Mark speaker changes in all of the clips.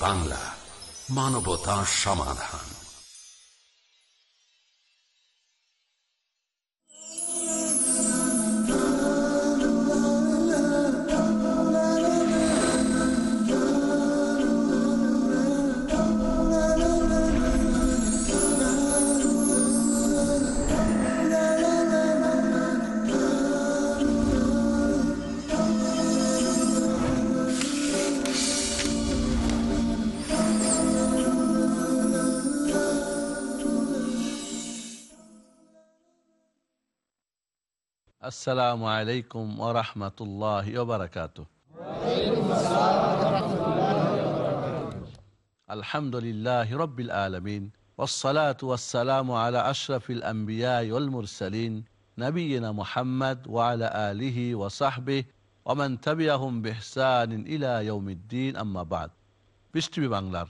Speaker 1: বাংলা মানবতা সমাধান।
Speaker 2: আসসালামু আলাইকুম ওরহমতুল্লাহ ওবরাকাত আলহামদুলিল্লাহ রবিল আলমিন والصلاة والسلام على أشرف الأنبياء والمرسلين نبينا محمد وعلى آله وصحبه ومن تبعهم بإحسان إلى يوم الدين أما بعد পৃষ্টিভি বাংলার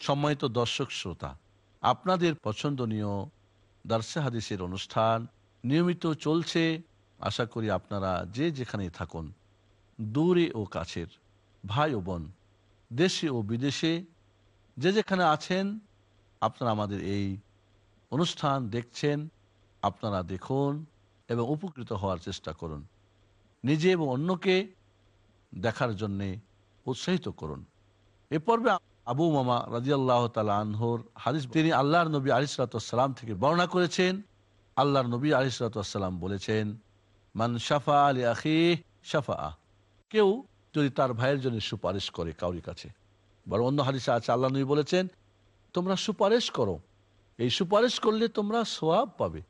Speaker 2: সম্মানিত দর্শক শ্রোতা আপনাদের পছন্দনীয় দার্সে হাদিসের অনুষ্ঠান নিয়মিত চলছে আশা করি আপনারা যে যেখানে থাকুন, দূরে ও কাছের ভাই ও বোন, দেশে ও বিদেশে, যে যেখানে আছেন, আপনারা আমাদের এই অনুষ্ঠান দেখছেন, আপনারা দেখুন এবং উপকৃত হওয়ার চেষ্টা করুন। নিজে এবং অন্যকে দেখার জন্যে উৎসাহিত করুন। এ পর্বে আবু মামা রাজিয়াল্লাহ তালা আনহর হাদিস, তিনি আল্লাহর নবী আলিসালাম থেকে বর্ণনা করেছেন। আল্লাহর নবী আলিসালাম বলেছেন মান শাফা আলী আখি শাফা কেউ যদি তার ভাইয়ের জন্য সুপারিশ করে কাউরি কাছে। বড় অন্য হাদিসে আছে, আল্লাহ নবী বলেছেন, তোমরা সুপারিশ করো। এই সুপারিশ করলে তোমরা সোয়াব পাবে।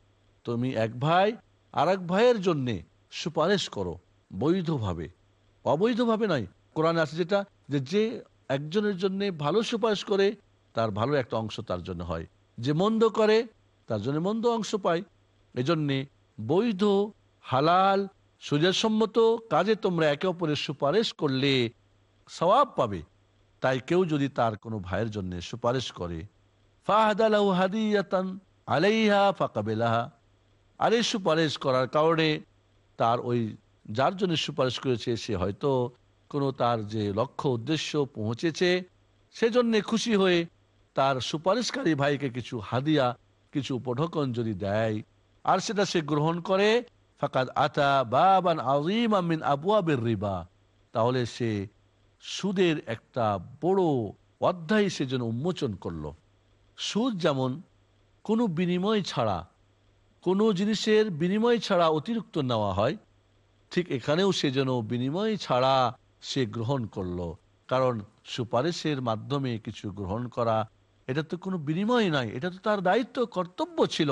Speaker 2: তুমি এক ভাই আর এক ভাইয়ের জন্যে সুপারিশ করো, বৈধভাবে। অবৈধভাবে নয়। কোরআনে আছে যেটা, যে যে একজনের জন্য ভালো সুপারিশ করে, তার ভালো একটা অংশ তার জন্য হয়। যে মন্দ করে, তার জন্য মন্দ অংশ পায়। এজন্যে বৈধ হালাল সুজাসম্মত কাজে তোমরা একে অপরের সুপারিশ করলে সওয়াব পাবে। তাই কেউ যদি তার কোনো ভাইয়ের জন্য সুপারিশ করে, ফাহাদালাহু হাদিয়াতান আলাইহা ফাকাবেলাহা। আর এই সুপারিশ করার কারণে তার ওই যার জন্য সুপারিশ করেছে, সে হয়তো কোনো তার যে লক্ষ্য উদ্দেশ্য পৌঁছেছে, সেজন্যে খুশি হয়ে তার সুপারিশকারী ভাইকে কিছু হাদিয়া, কিছু উপঢকন যদি দেয়, আর সেটা সে গ্রহণ করে ফাকাদ আতা বাবান আজিম আমিন আবুয়াবের রিবা তাহলে সে সুদের একটা বড় অধ্যায় সে যেন উন্মোচন করল। সুদ যেমন কোনো বিনিময় ছাড়া, কোনো জিনিসের বিনিময় ছাড়া অতিরিক্ত নেওয়া হয়, ঠিক এখানেও সে যেন বিনিময় ছাড়া সে গ্রহণ করল। কারণ সুপারিশের মাধ্যমে কিছু গ্রহণ করা, এটা তো কোনো বিনিময় নয়, এটা তো তার দায়িত্ব, কর্তব্য ছিল।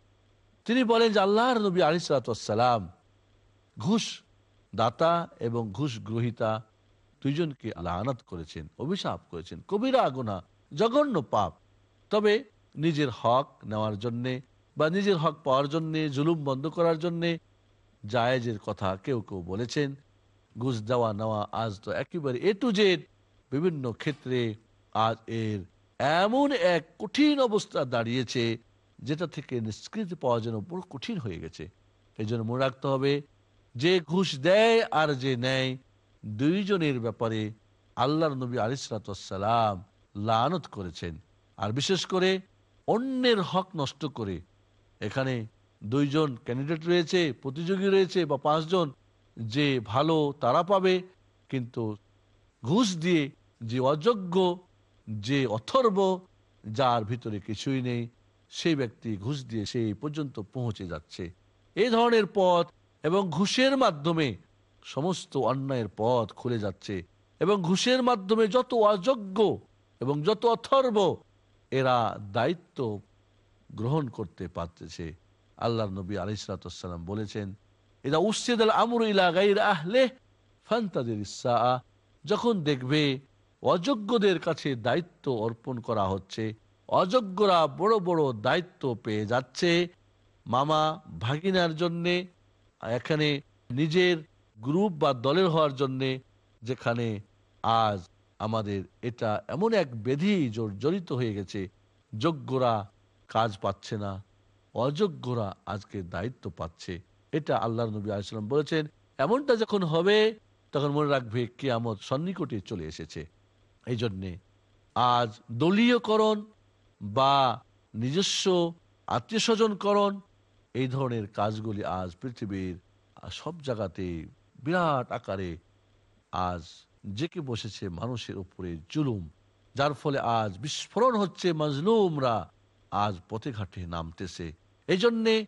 Speaker 2: তিনি বলেন যে আল্লাহর নবী আলাইহিস সালাম ঘুষ দাতা এবং ঘুষ গ্রহিতা দুইজনকে আলানত করেছেন, অভিশাপ করেছেন, কবিরা গুনাহ, জঘন্য পাপ। তবে নিজের হক নেওয়ার জন্যে বা নিজের হক পাওয়ার জন্যে, জুলুম বন্ধ করার জন্যে জায়েজের কথা কেউ কেউ বলেছেন। ঘুষ দেওয়া নেওয়া আজ তো একেবারে এ টু জেড বিভিন্ন ক্ষেত্রে আজ এর এমন এক কঠিন অবস্থা দাঁড়িয়েছে যেটা থেকে নিষ্কৃতি পাওয়া যেন বড় কঠিন হয়ে গেছে। এই জন্য মনে রাখতে হবে, যে ঘুষ দেয় আর যে নেয়, দুইজনের ব্যাপারে আল্লাহর নবী আলিসালাম লানত করেছেন। আর বিশেষ করে অন্যের হক নষ্ট করে। এখানে দুইজন ক্যান্ডিডেট রয়েছে, প্রতিযোগী রয়েছে বা পাঁচজন, যে ভালো তারা পাবে, কিন্তু ঘুষ দিয়ে যে অযোগ্য, যে অথর্ব, যার ভিতরে কিছুই নেই সেই ব্যক্তি ঘুষ দিয়ে সেই পর্যন্ত পৌঁছে যাচ্ছে। এই ধরনের পথ এবং ঘুষের মাধ্যমে সমস্ত অন্যায়ের পথ খুলে যাচ্ছে এবং ঘুষের মাধ্যমে যত অযোগ্য এবং যত অথর্ব এরা দায়িত্ব গ্রহণ করতে পারতেছে। আল্লাহ নবী আলিসালাম বলেছেন এরা উচ্ছেদ আমর ইলা গাইর আহলে ফান্তাদের যখন দেখবে অযোগ্যদের কাছে দায়িত্ব অর্পণ করা হচ্ছে অযোগ্যরা বড় বড় দায়িত্ব পেয়ে যাচ্ছে মামা ভাগিনার জন্যে এখানে নিজের গ্রুপ বা দলের হওয়ার জন্যে, যেখানে আজ আমাদের এটা এমন এক বেধি জড়িত হয়ে গেছে, যোগ্যরা কাজ পাচ্ছে না, অযোগ্যরা আজকে দায়িত্ব পাচ্ছে। এটা আল্লাহ নবী আলাইসালাম বলেছেন, এমনটা যখন হবে, তখন মনে রাখবে কেয়ামত সন্নিকটে চলে এসেছে। এই জন্যে আজ দলীয়করণ বা নিজস্ব আত্মীয় স্বজনকরণ এই ধরনের কাজগুলি আজ পৃথিবীর সব জায়গাতে বিরাট আকারে আজ জেকে বসেছে মানুষের উপরে জুলুম, যার ফলে আজ বিস্ফোরণ হচ্ছে মাজলুমরা, আজ পথে ঘাটে নামতেছে। এই জন্যে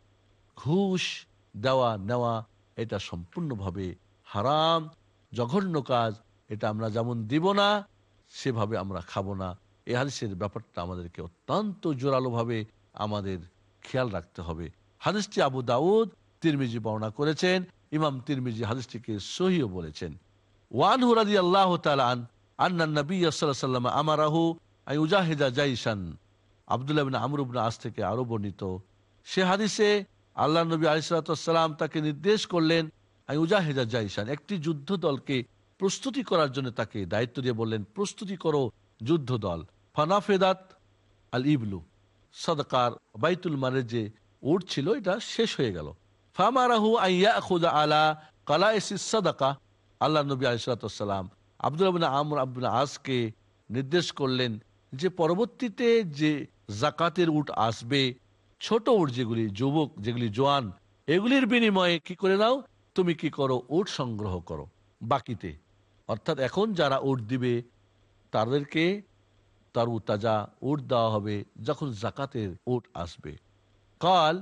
Speaker 2: ঘুষ দেওয়া নেওয়া, এটা সম্পূর্ণভাবে হারাম, জঘন্য কাজ, এটা আমরা যেমন দিব না, সেভাবে আমরা খাব না। এ হাদিসের ব্যাপারটা আমাদেরকে অত্যন্ত জোরালোভাবে আমাদের খেয়াল রাখতে হবে। হাদিসটি আবু দাউদ তিরমিজি বর্ণনা করেছেন, ইমাম তিরমিজি হাদিসটিকে সহিও বলেছেন। ওয়ান হুরাদি আল্লাহ তালান আন্না নবী সাল্লাম আমারাহু আই জাইসান আবদুল্লাহ বিন আমরুবনা আজ থেকে আরও বর্ণিত, সে হাদিসে আল্লাহ নবী আলিসাল্লাম তাকে নির্দেশ করলেন আই উজাহিদা জাইসান একটি যুদ্ধ দলকে প্রস্তুতি করার জন্য তাকে দায়িত্ব দিয়ে বললেন, প্রস্তুতি করো যুদ্ধ দল। ফানাফেদাত আল ইবলু সদকার, বাইতুল মারের যে উট ছিল এটা শেষ হয়ে গেল। ফামারাহু আইয়া খুদা আলা কালা সদাকা আল্লাহ নবী আলিসাল্লাম আব্দুল আমর, আব্দুল আজকে নির্দেশ করলেন যে পরবর্তীতে যে জাকাতের উট আসবে, ছোট উট যেগুলি, যুবক যেগুলি, জোয়ান, এগুলির বিনিময়ে কি করে নাও? তুমি কি করো? উট সংগ্রহ করো বাকিতে। অর্থাৎ এখন যারা উট দিবে, তাদেরকে তারু তাজা উট দেওয়া হবে যখন জাকাতের উট আসবে। কাল,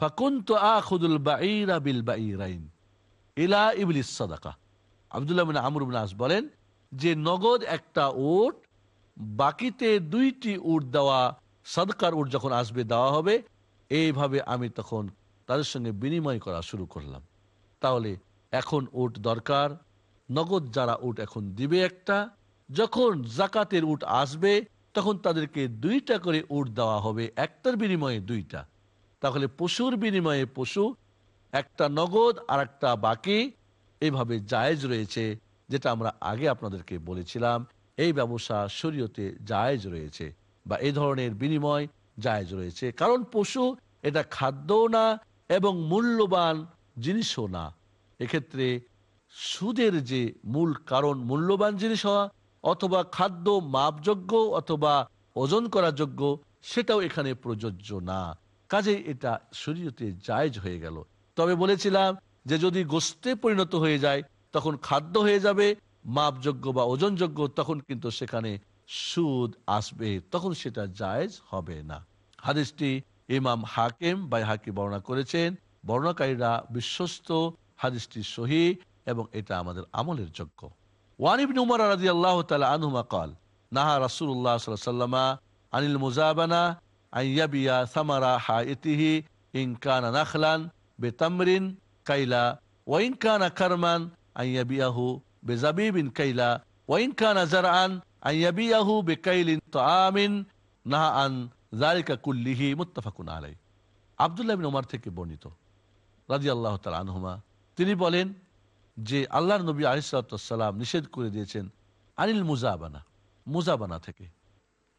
Speaker 2: ফাকুন্ত আখুদুল বাঈরা বিল বাঈরাইন, ইলা ইবলিস সাদাকা। আবদুল্লাহ বিন আস বলেন, যে নগদ একটা উট, বাকিতে দুইটি উট দেওয়া, সদকার উট যখন আসবে, দেওয়া হবে, এইভাবে আমি তখন তাদের সঙ্গে বিনিময় করা শুরু করলাম। তাহলে এখন উট দরকার, নগদ যারা উট এখন দিবে একটা, যখন জাকাতের উট আসবে তখন তাদেরকে দুইটা করে উট দেওয়া হবে, একটার বিনিময়ে দুইটা। তাহলে পশুর বিনিময়ে পশু, একটা নগদ আর একটা বাকি। এইভাবে জায়েজ রয়েছে, যেটা আমরা আগে আপনাদেরকে বলেছিলাম। এই ব্যবসা শরীয়তে জায়েজ রয়েছে বা এই ধরনের বিনিময় জায়েজ রয়েছে। কারণ পশু এটা খাদ্যও না এবং মূল্যবান জিনিসও না। এক্ষেত্রে সুদের যে মূল কারণ, মূল্যবান জিনিস হওয়া অথবা খাদ্য মাপযোগ্য অথবা ওজন করা যোগ্য সেটাও এখানে প্রযোজ্য না। কাজে এটা শরীয়তে জায়েজ হয়ে গেল। তবে বলেছিলাম যে যদি গোস্তে পরিণত হয়ে যায়, তখন খাদ্য হয়ে যাবে, মাপযোগ্য বা ওজনযোগ্য, তখন কিন্তু সেখানে সুদ আসবে, তখন সেটা জায়েজ হবে না। হাদিসটি ইমাম হাকিম বা হাকি বর্ণনা করেছেন। বর্ণাকারীরা বিশ্বস্ত, হাদিসটি সহি এবং এটা আমাদের আমলের যোগ্য। ওয়ানিবিন উমর রাজি আল্লাহ কল নাহা রাসুল্লাহ সাল্লামা আনিল মুজাবানা আইয়াবিয়া সামারা হা ইতিহি ইনকানা নাখলান বেতামরিন কাইলা ওয়াইন কানা কারমান আইয়াবিয়াহু বেজাবিবিন কাইলা ওয়াইন কানা জারআন আইয়াবিয়াহু বেকাইলিন তাআমিন নাহা আন জালিকা কুল্লিহি মুত্তাফাকুন আলাই আব্দুল্লাহ ওমর থেকে বর্ণিত. রাজি আল্লাহ তালা আনহুমা তিনি বলেন যে আল্লাহর নবী আলিসাল্লাম নিষেধ করে দিয়েছেন, আনিল মুজাবানা মুজাবানা থেকে।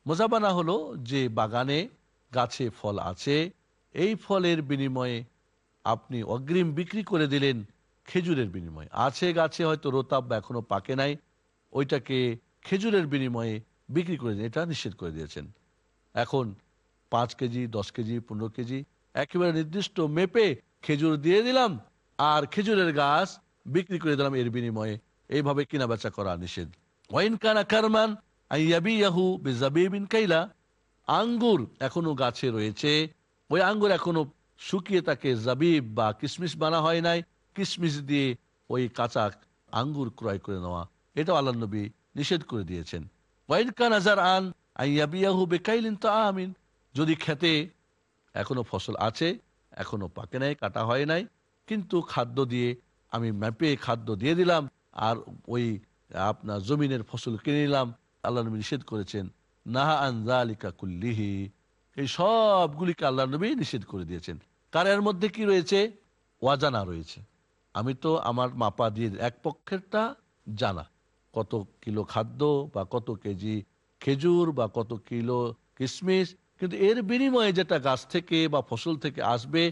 Speaker 2: মুজাবানা হলো যে বাগানে গাছে ফল আছে, এই ফলের বিনিময়ে আপনি অগ্রিম বিক্রি করে দিলেন খেজুরের বিনিময়ে। আছে গাছে হয়তো রোতাব বা এখনও পাকে নাই, ওইটাকে খেজুরের বিনিময়ে বিক্রি করে এটা নিষেধ করে দিয়েছেন। এখন পাঁচ কেজি, দশ কেজি, পনেরো কেজি, একেবারে নির্দিষ্ট মেপে খেজুর দিয়ে দিলাম, আর খেজুরের গাছ বিক্রি করে দিলাম এর বিনিময়ে। এইভাবে কিনা বেচা করা নিষেধ। ওয়াইন কানা কারমান কাইলা। আঙ্গুর এখনও গাছে রয়েছে। ওই আঙ্গুর এখনও শুকিয়ে তাকে জাবিব বা কিসমিস বানা হয় নাই। কিসমিস দিয়ে ওই কাঁচা আঙ্গুর ক্রয় করে নেওয়া। এটাও আল্লাহ নবী নিষেধ করে দিয়েছেন। ওয়াইন কানাজার আন আইয়াবিয়াহু বেকাইলিন তো আমিন যদি খেতে এখনও ফসল আছে, এখনও পাকে নাই, কাটা হয় নাই, কিন্তু খাদ্য দিয়ে আমি ম্যাপে খাদ্য দিয়ে দিলাম আর ওই আপনার জমিনের ফসল কিনে নিলাম। আল্লাহ নবী নিষেধ করেছেন, নাহা আনজালিকা কুল্লিহি। এই সবগুলিকে আল্লাহ নবী নিষেধ করে দিয়েছেন। কার এর মধ্যে কি রয়েছে? ওয়াজানা রয়েছে। আমি তো আমার মাপা দিয়ে এক পক্ষেরটা জানা। কত কিলো খাদ্য বা কত কেজি খেজুর বা কত কিলো কিশমিশ কিন্তু এর বিনিময়ে যেটা গাছ থেকে বা ফসল থেকে আসবে,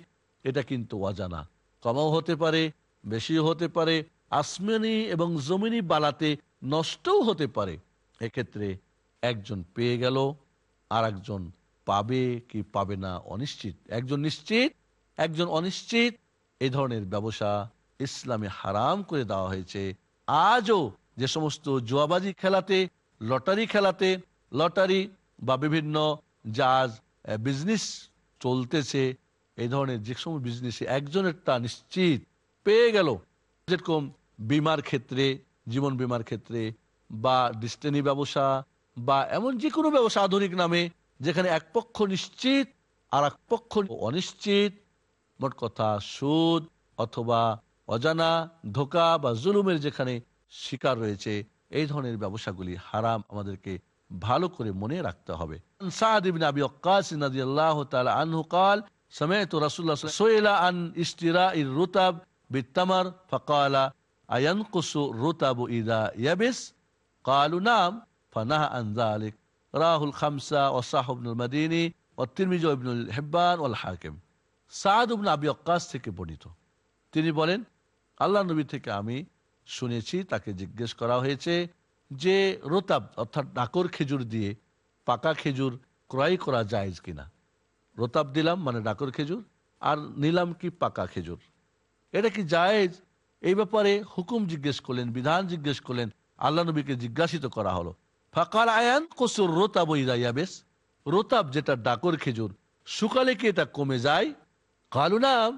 Speaker 2: এটা কিন্তু অজানা। কমাও হতে পারে বেশিও হতে পারে, আসমানি এবং জমিনি বালাতে নষ্টও হতে পারে। এক্ষেত্রে একজন পেয়ে গেল আর একজন পাবে কি পাবে না অনিশ্চিত। একজন নিশ্চিত, একজন অনিশ্চিত। এই ধরনের ব্যবসা ইসলামে হারাম করে দেওয়া হয়েছে। আজও যে সমস্ত জুয়াবাজি খেলাতে, লটারি খেলাতে, লটারি বা বিভিন্ন জাজ বিজনেস চলতেছে এই ধরনের যে সমস্ত বিজনেসে একজনের তা নিশ্চিত পেয়ে গেল যেরকম বিমার ক্ষেত্রে জীবন বিমার ক্ষেত্রে বা ডিস্টেনি ব্যবসা বা এমন যে কোনো ব্যবসা আধুনিক নামে যেখানে এক পক্ষ নিশ্চিত আর এক পক্ষ অনিশ্চিত মোট কথা সুদ অথবা অজানা ধোকা বা জুলুমের যেখানে শিকার রয়েছে এই ধরনের ব্যবসাগুলি হারাম আমাদেরকে ভালো করে মনে রাখতে হবে সাদ ইবনে আবি ওয়াক্কাস রাদিয়াল্লাহু তাআলা আনহু قال سمعت رسول الله سئل عن اشتراء الرطب بالتمر فقال أينقص الرطب إذا يبس قالوا نعم فنهى عن ذلك راه الخمسة وصاحب ابن المديني والترمذي وابن الحبان والحاكم সাদ ইবনে আবি ওয়াক্কাস থেকে বর্ণিত তিনি বলেন আল্লাহ নবী থেকে আমি শুনেছি তাকে জিজ্ঞেস করা হয়েছে যে রোতাব অর্থাৎ ডাকর খেজুর দিয়ে পাকা খেজুর ক্রয় করা যায় কিনা রোতাব দিলাম মানে ডাকর খেজুর আর নিলাম কি পাকা খেজুর এটা কি জায়েজ? এই ব্যাপারে হুকুম জিজ্ঞেস করলেন, বিধান জিজ্ঞেস করলেন, আল্লাহ নবীকে জিজ্ঞাসিত করা হলো। ফাকার আয়ান কসুর রোতাব বেশ রোতাব যেটা ডাকর খেজুর, শুকালে কি এটা কমে যায়? কালু নাম।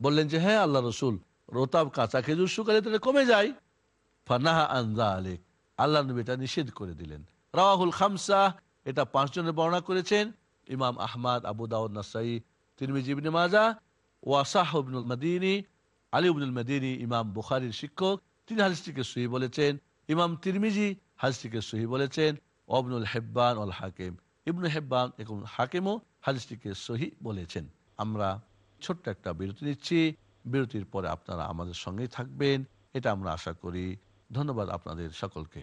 Speaker 2: বললেন যে হ্যাঁ আল্লাহ রসুল, রোতাব কাঁচা খেজুর শুকালে তাহলে কমে যায়। ফানাহা আন্দা আলেক আল্লাহ নবী এটা নিষেধ করে দিলেন। রাহুল খামসা এটা পাঁচজনের বর্ণনা করেছেন। ইমাম আহমাদ, আবু দাউদ নাসাই মাজা, ওয়াসাহ ইবনুল মাদিনী আলী ইবনুল মাদিনী, ইমাম বুখারির শিক্ষক, তিনি হাদিসটিকে সহি বলেছেন। ইমাম তিরমিজি হাদিসটিকে সহি বলেছেন। অবনুল হেব্বান অল হাকিম। ইবনু হেব্বান এবং হাকিমও হাদিসটিকে সহি বলেছেন। আমরা ছোট্ট একটা বিরতি নিচ্ছি। বিরতির পরে আপনারা আমাদের সঙ্গেই থাকবেন। এটা আমরা আশা করি। ধন্যবাদ আপনাদের সকলকে।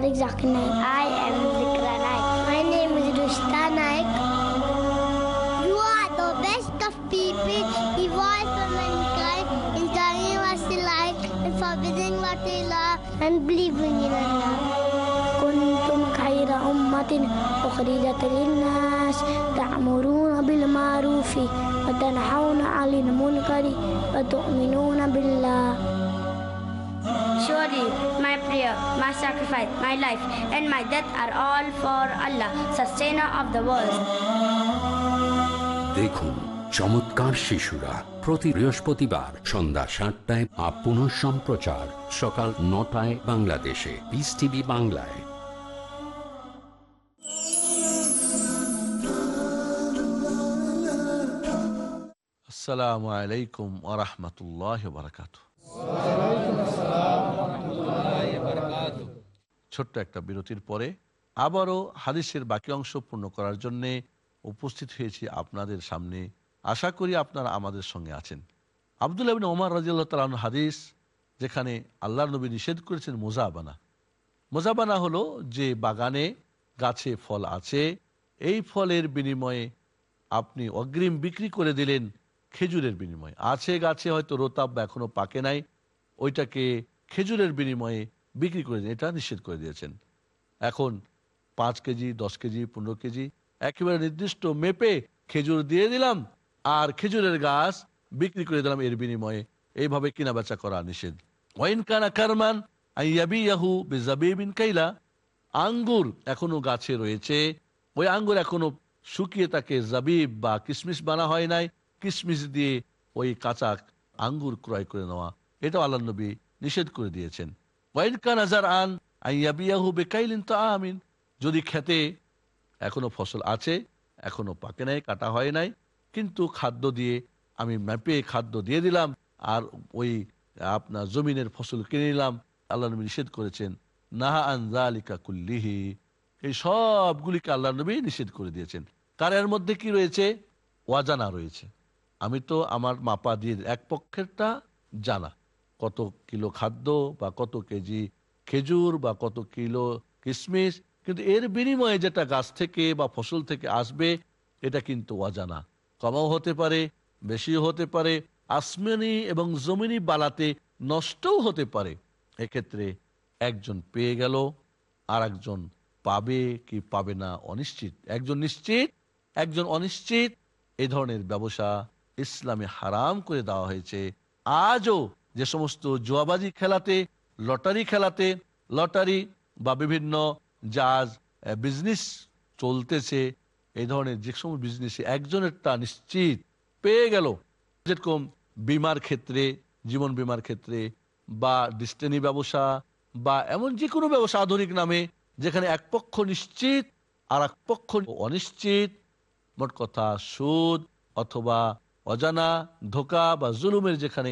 Speaker 3: My name is Farid Zakir Naik. I am Zikra Naik. My name is Rushta Naik. You are the best of people, evolved for mankind, in telling what they like, and forbidding what they love, and believing in Allah. كنتم خير أمة أخرجت للناس تأمرون بالمعروف وتنحون عن المنكر وتؤمنون بالله
Speaker 4: Surely my sacrifice, my life, and my death are all for Allah, sustainer of the world.
Speaker 1: দেখুন চমৎকার শিশুরা প্রতি বৃহস্পতিবার সন্ধ্যা সাতটায় up পুনঃ সম্প্রচার সকাল নটায় বাংলাদেশে। পিস টিভি বাংলায়।
Speaker 2: আসসালামু আলাইকুম ওরহমতুল্লাহ বারকাত ছোট্ট একটা বিরতির পরে আবারও হাদিসের বাকি অংশ পূর্ণ করার জন্য উপস্থিত হয়েছি আপনাদের সামনে। আশা করি আপনারা আমাদের সঙ্গে আছেন। আবদুল্লাহ বিন ওমর রাজিয়াল্লাহ তালন হাদিস, যেখানে আল্লাহ নবী নিষেধ করেছেন মোজাবানা। মোজাবানা হলো যে বাগানে গাছে ফল আছে, এই ফলের বিনিময়ে আপনি অগ্রিম বিক্রি করে দিলেন খেজুরের বিনিময়ে। আছে গাছে হয়তো রোতাব বা এখনও পাকে নাই, ওইটাকে খেজুরের বিনিময়ে বিক্রি করে দিন এটা নিষেধ করে দিয়েছেন। এখন পাঁচ কেজি, দশ কেজি, পনেরো কেজি, একেবারে নির্দিষ্ট মেপে খেজুর দিয়ে দিলাম, আর খেজুরের গাছ বিক্রি করে দিলাম এর বিনিময়ে। এইভাবে কিনা বেচা করা নিষেধ। কানা কারমান কাইলা। আঙ্গুর এখনও গাছে রয়েছে। ওই আঙ্গুর এখনও শুকিয়ে তাকে জাবিব বা কিশমিশ বানা হয় নাই। কিশমিশ দিয়ে ওই কাঁচা আঙ্গুর ক্রয় করে নেওয়া। এটাও আল্লাহ নবী নিষেধ করে দিয়েছেন। আন যদি খেতে এখনও ফসল আছে, এখনও পাকে নাই, কাটা হয় নাই, কিন্তু খাদ্য দিয়ে আমি ম্যাপে খাদ্য দিয়ে দিলাম আর ওই আপনার জমিনের ফসল কিনে নিলাম, আল্লাহ নবী নিষেধ করেছেন, নাহা আনজালিকা কুল্লিহি। এই সবগুলিকে আল্লাহ নবী নিষেধ করে দিয়েছেন। তার এর মধ্যে কি রয়েছে? ওয়াজানা রয়েছে। আমি তো আমার মাপা দিয়ে এক পক্ষেরটা জানা। কত কিলো খাদ্য বা কত কেজি খেজুর বা কত কিলো কিশমিশ কিন্তু এর বিনিময়ে যেটা গাছ থেকে বা ফসল থেকে আসবে, এটা কিন্তু অজানা। কমাও হতে পারে, বেশিও হতে পারে, আসমানি এবং জমিনি বালাতে নষ্টও হতে পারে। এক্ষেত্রে একজন পেয়ে গেল আর একজন পাবে কি পাবে না অনিশ্চিত। একজন নিশ্চিত, একজন অনিশ্চিত, এ ধরনের ব্যবসা ইসলামে হারাম করে দেওয়া হয়েছে। আজও যে সমস্ত জুয়াবাজি খেলাতে, লটারি খেলাতে, লটারি বা বিভিন্ন জাজ বিজনেস চলতেছে, এই ধরনের যে সমস্ত বিজনেসে একজনের তা নিশ্চিত পেয়ে গেল। যেরকম বিমার ক্ষেত্রে, জীবন বিমার ক্ষেত্রে বা ডিস্টেনি ব্যবসা বা এমন যে কোনো ব্যবসা আধুনিক নামে, যেখানে এক পক্ষ নিশ্চিত আর এক পক্ষ অনিশ্চিত, মোট কথা সুদ অথবা অজানা ধোকা বা জুলুমের যেখানে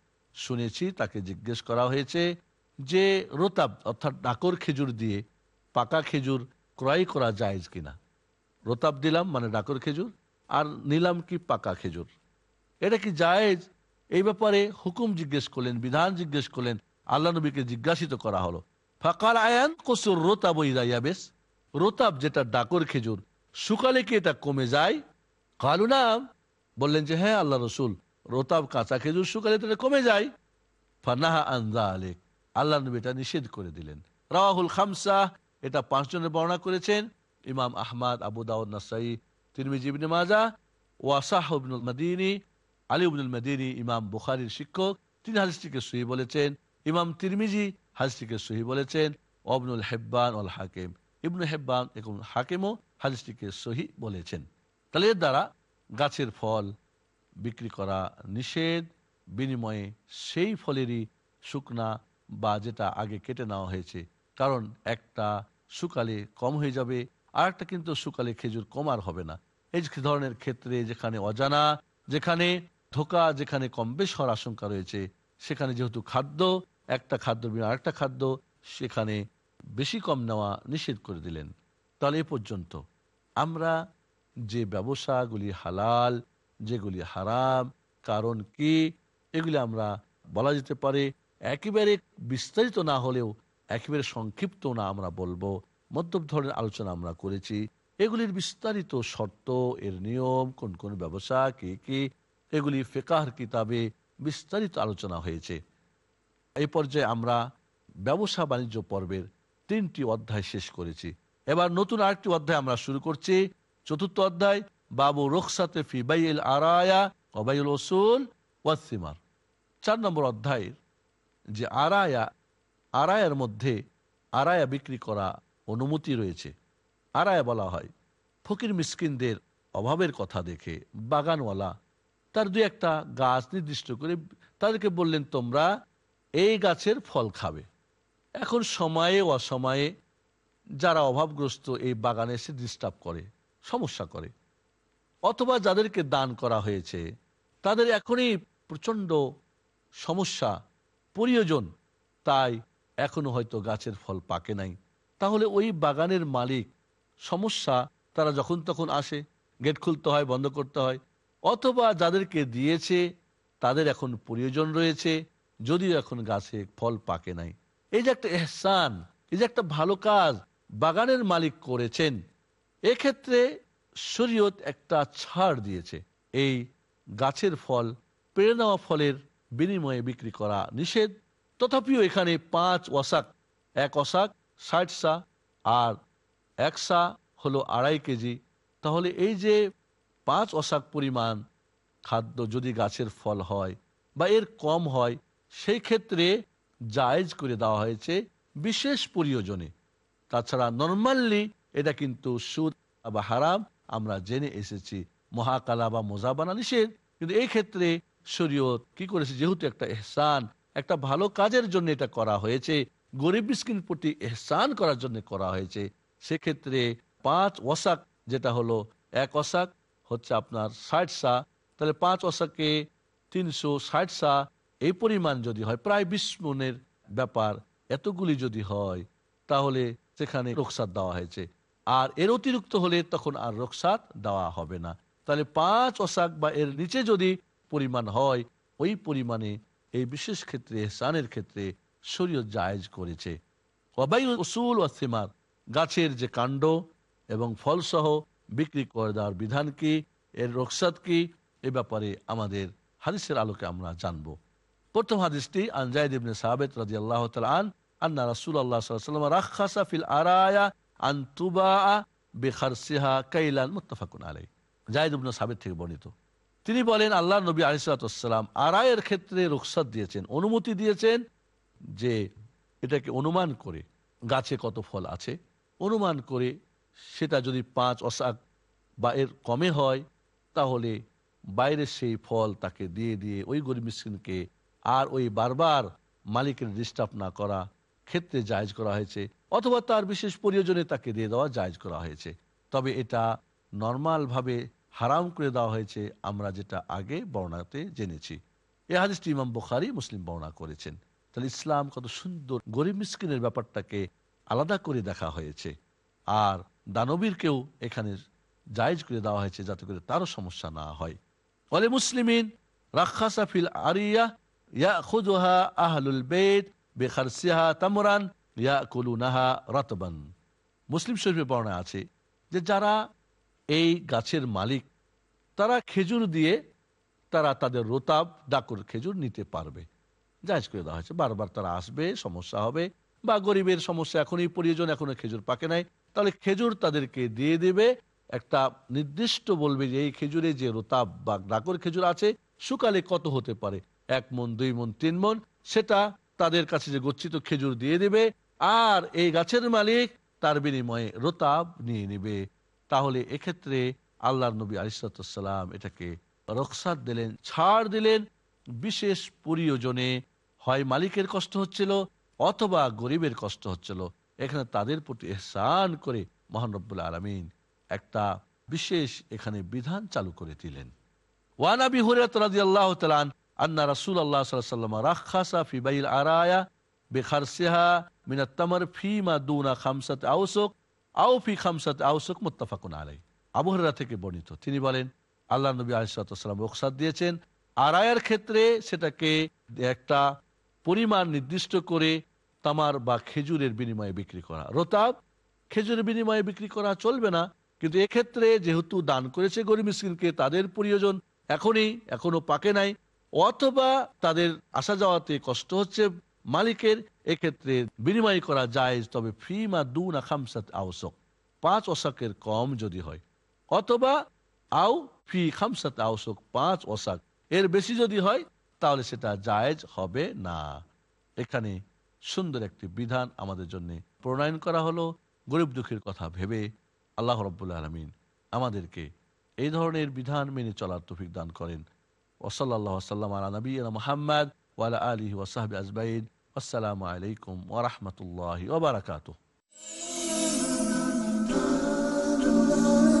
Speaker 2: শুনেছি, তাকে জিজ্ঞেস করা হয়েছে যে রোতাব, অর্থাৎ ডাকর খেজুর দিয়ে পাকা খেজুর ক্রয় করা যায় কিনা? রোতাব, দিলাম মানে ডাকর খেজুর, আর নিলাম কি পাকা খেজুর? এটা কি জায়েজ? এই ব্যাপারে হুকুম জিজ্ঞেস করলেন, বিধান জিজ্ঞেস করলেন, আল্লাহ নবীকে জিজ্ঞাসিত করা হলো। ফাকাল আয়ান কসুর রোতাব বেশ রোতাব যেটা ডাকর খেজুর, শুকালে কি এটা কমে যায়? কালু নাম, বললেন যে হ্যাঁ আল্লাহ রসুল রোতাব কাঁচা খেজুর শুকালে তো কমে যায়। ফানাহা আন্দা আলেক আল্লাহ নবী এটা নিষেধ করে দিলেন। রাহুল খামসা এটা পাঁচজনের বর্ণনা করেছেন। ইমাম আহমদ, আবু দাউদ, নাসাই, তিরমিজি, ইবনে মাজা ওয়াসাহ ইবনুল মদিনী, আলী ইবনুল মদিনী, ইমাম বুখারির শিক্ষক। তিনি হাদিসটিকে সহি বলেছেন। ইমাম তিরমিজি হাদিসটিকে সহি বলেছেন। অবনুল হেব্বান অল হাকিম। ইবনু হেব্বান এবং হাকিমও হাদিসটিকে সহি বলেছেন। তাহলে এর দ্বারা গাছের ফল বিক্রি করা নিষেধ, বিনিময়ে সেই ফলেরই শুকনা বা যেটা আগে কেটে নেওয়া হয়েছে। কারণ একটা শুকালে কম হয়ে যাবে, আর একটা কিন্তু শুকালে খেজুর কম আর হবে না। এই ধরনের ক্ষেত্রে যেখানে অজানা, যেখানে ধোকা, যেখানে কম বেশ হওয়ার আশঙ্কা রয়েছে, সেখানে যেহেতু খাদ্য, একটা খাদ্য বিনা আরেকটা খাদ্য, সেখানে বেশি কম নেওয়া নিষেধ করে দিলেন। তাহলে এ পর্যন্ত। আমরা যে ব্যবসাগুলি হালাল যেগুলি হারাম, কারণ কি? এগুলি আমরা বলা যেতে পারে একেবারে বিস্তারিত না হলেও একেবারে সংক্ষিপ্ত না আমরা বলব। মধ্যম ধরনের আলোচনা আমরা করেছি। এগুলির বিস্তারিত শর্ত, এর নিয়ম, কোন কোন ব্যবসা, কি কি, এগুলি ফেকার কিতাবে বিস্তারিত আলোচনা হয়েছে। এই পর্যায়ে আমরা ব্যবসা বাণিজ্য পর্বের তিনটি অধ্যায় শেষ করেছি। এবার নতুন আরেকটি অধ্যায় আমরা শুরু করছি। চতুর্থ অধ্যায় বাবু রোকসাতে ফি বাইল আরায়া অবাইল ওসুল ওয়াসিমার চার নম্বর অধ্যায়ের যে আরায়া, আরায়ার মধ্যে আরায়া বিক্রি করা অনুমতি রয়েছে। আরায়া বলা হয়, ফকির মিসকিনদের অভাবের কথা দেখে বাগানওয়ালা তার দু একটা গাছ নির্দিষ্ট করে তাদেরকে বললেন, তোমরা এই গাছের ফল খাবে। এখন সময়ে অসময়ে যারা অভাবগ্রস্ত এই বাগানে এসে ডিস্টার্ব করে, সমস্যা করে। অথবা যাদেরকে দান করা হয়েছে, তাদের এখনই প্রচণ্ড সমস্যা, প্রয়োজন। তাই এখনও হয়তো গাছের ফল পাকে নাই। তাহলে ওই বাগানের মালিক, সমস্যা, তারা যখন তখন আসে, গেট খুলতে হয়, বন্ধ করতে হয়, অথবা যাদেরকে দিয়েছে, তাদের এখন প্রয়োজন রয়েছে, যদিও এখন গাছে ফল পাকে নাই। এই যে একটা এহসান, এই যে একটা ভালো কাজ বাগানের মালিক করেছেন, এক্ষেত্রে শরীয়ত একটা ছাড় দিয়েছে। এই গাছের ফল, পেড়ে নেওয়া ফলের বিনিময়ে বিক্রি করা নিষেধ। তথাপিও এখানে পাঁচ ওয়াসাক, এক অসাক ষাট সা আর এক সা হলো আড়াই কেজি। তাহলে এই যে পাঁচ অসাক পরিমাণ খাদ্য যদি গাছের ফল হয় বা এর কম হয়, সেই ক্ষেত্রে জায়েজ করে দেওয়া হয়েছে বিশেষ প্রয়োজনে। তাছাড়া নর্মালি এটা কিন্তু সুদ বা হারাম। আমরা জেনে এসেছি, মহাকালা বা মোজাবানা নিষেধ। কিন্তু এই ক্ষেত্রে শরীয়ত কি করেছে? যেহেতু একটা এহসান, একটা ভালো কাজের জন্য এটা করা হয়েছে, গরিব মিসকিন প্রতি এহসান করার জন্য করা হয়েছে, সেক্ষেত্রে পাঁচ ওয়াসাক যেটা হলো, এক অসাক হচ্ছে আপনার ষাট সা, তাহলে পাঁচ অসাকে তিনশো ষাট সা, এই পরিমাণ যদি হয়, প্রায় বিশ মনের ব্যাপার, এতগুলি যদি হয়, তাহলে সেখানে রোকসাত দেওয়া হয়েছে। আর এর অতিরিক্ত হলে তখন আর রোকসাত দেওয়া হবে না। তাহলে পাঁচ অসাক বা এর নিচে যদি পরিমাণ হয়, ওই পরিমাণে এই বিশেষ ক্ষেত্রে সানের ক্ষেত্রে শরীয়ত জায়েজ করেছে। অবাই উসুল ও সিমার, গাছের যে কাণ্ড এবং ফলসহ বিক্রি করে দেওয়ার বিধান কি, এর রোকসাত কি, এ ব্যাপারে আমাদের হাদিসের আলোকে আমরা জানব। প্রথম হাদিসটি আনজাইদ ইবনে সাহাবেদ রাজি আল্লাহ আন, আন্না রাসুল আল্লাহ সাল্লাম রাখাসা ফিল আরায়া আন্তুবা কাইলান সাহাবেদ থেকে বর্ণিত। তিনি বলেন, আল্লাহ নবী আলিসাল্লাম আরায়ের ক্ষেত্রে রুখসাত দিয়েছেন, অনুমতি দিয়েছেন যে এটাকে অনুমান করে গাছে কত ফল আছে, অনুমান করে সেটা যদি পাঁচ অশাক বা এর কমে হয়, তাহলে বাইরের সেই ফল তাকে দিয়ে দিয়ে ওই গরিব মিসকিনকে আর ওই বারবার মালিকের ডিস্টার্ব না করা ক্ষেত্রে জায়জ করা হয়েছে। অথবা তার বিশেষ প্রয়োজনে তাকে দিয়ে দেওয়া জায়জ করা হয়েছে। তবে এটা নর্মালভাবে হারাম করে দেওয়া হয়েছে, আমরা যেটা আগে বর্ণাতে জেনেছি। এ হাদিসটি ইমাম বুখারি, মুসলিম বর্ণনা করেছেন। তাহলে ইসলাম কত সুন্দর গরিব মিসকিনের ব্যাপারটাকে আলাদা করে দেখা হয়েছে। আর দানবীরকেও এখানে জায়জ করে দেওয়া হয়েছে যাতে করে তারও সমস্যা না হয়। বলে মুসলিমিন, রাখাসা ফিল আরিয়া ইয়া খুদুহা আহলুল বেদ বেখারসিহা তামরান রতবান। মুসলিম শরীফে বর্ণনা আছে যে যারা এই গাছের মালিক, তারা খেজুর দিয়ে তারা তাদের রোতাব, ডাকুর খেজুর নিতে পারবে। জায়জ করে দেওয়া হয়েছে, বারবার তারা আসবে, সমস্যা হবে, বা গরিবের সমস্যা এখনই প্রয়োজন এখনও খেজুর পাকে নাই। তাহলে খেজুর তাদেরকে দিয়ে দেবে, একটা নির্দিষ্ট বলবে যে এই খেজুরে যে রোতাব বা ডাকর খেজুর আছে, সুকালে কত হতে পারে? এক মন, দুই মন, তিন মন, সেটা তাদের কাছে যে গচ্ছিত খেজুর দিয়ে দেবে, আর এই গাছের মালিক তার বিনিময়ে রোতাব নিয়ে নেবে। তাহলে এক্ষেত্রে আল্লাহ নবী আলিসাল্লাম এটাকে রকসাত দিলেন, ছাড় দিলেন। বিশেষ প্রয়োজনে হয় মালিকের কষ্ট হচ্ছিল অথবা গরিবের কষ্ট হচ্ছিল। এখানে তাদের প্রতি এহসান করে মহানব্বুল আলমিন একটা বিশেষ এখানে বিধান চালু করে দিলেন। ওয়ানাবি আবি হুরায়রা রাদিয়াল্লাহু তাআলা আন আন্না সাল্লাল্লাহু আলাইহি ওয়াসাল্লাম রাখাসা ফি বাইল আরায়া বিখারসিহা মিন আত-তামর ফিমা দুনা খামসাত আওসুক আও ফি খামসাত আওসুক মুত্তাফাকুন আলাইহি। আবু হুরায়রা থেকে বর্ণিত। তিনি বলেন, আল্লাহ নবী আলাইহিস সালাম রুখসাত দিয়েছেন। আরায়ার ক্ষেত্রে সেটাকে একটা পরিমাণ নির্দিষ্ট করে তামার বা খেজুরের বিনিময়ে বিক্রি করা। রোতাব, খেজুরের বিনিময়ে বিক্রি করা চলবে না, কিন্তু এক্ষেত্রে যেহেতু দান করেছে গরিব মিসকিনকে, তাদের প্রয়োজন এখনই, এখনও পাকে নাই। অথবা তাদের আসা যাওয়াতে কষ্ট হচ্ছে, মালিকের এক্ষেত্রে বিনিময় করা যায় তবে ফি মা দু না খামসাত আওসক, পাঁচ অশাকের কম যদি হয়। অথবা আও ফি খামসাত আওসক, পাঁচ অশাক এর বেশি যদি হয়, তাহলে সেটা জায়েজ হবে না। এখানে সুন্দর একটি বিধান আমাদের জন্য প্রণয়ন করা হলো। গরিব দুঃখের কথা ভেবে আল্লাহ রব্বুল আলমিন আমাদেরকে এই ধরনের বিধান মেনে চলার তৌফিক দান করেন। ওসল্লাহ সাল্লাম আলা নবী মোহাম্মদ ওয়ালা আলী ওসাহাবি আজবাইদ আসসালামু আলাইকুম ওরহমতুল্লাহ ওবরাকাত
Speaker 5: শির্ক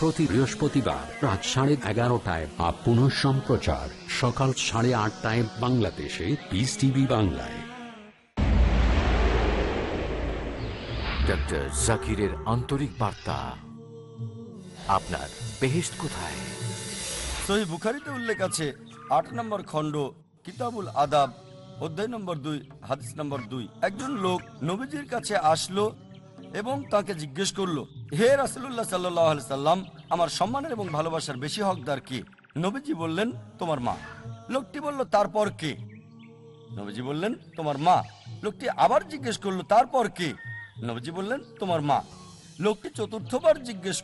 Speaker 1: প্রতি বৃহস্পতিবার রাত সাড়ে এগারোটায় বা পুনঃ সম্প্রচার সকাল সাড়ে আটটায় বাংলাদেশে পিস টিভি বাংলায়।
Speaker 6: ডক্টর জাকিরের আন্তরিক বার্তা। আপনার বেহেস্ট কোথায়?
Speaker 7: সহি বুখারিতে উল্লেখ আছে আট নম্বর খণ্ড কিতাবুল আদাব অধ্যায় নম্বর দুই হাদিস নম্বর দুই। একজন লোক নবীজির কাছে আসলো এবং তাকে জিজ্ঞেস করল হে রাসুল্লাহ সাল্লাহ সাল্লাম, আমার সম্মানের এবং ভালোবাসার বেশি হকদার কি? নবীজি বললেন, তোমার মা। লোকটি বলল, তারপর কে? নবীজি বললেন, তোমার মা। লোকটি আবার জিজ্ঞেস করল, তারপর কে? নবীজি বললেন, তোমার মা। লোকটি চতুর্থবার জিজ্ঞেস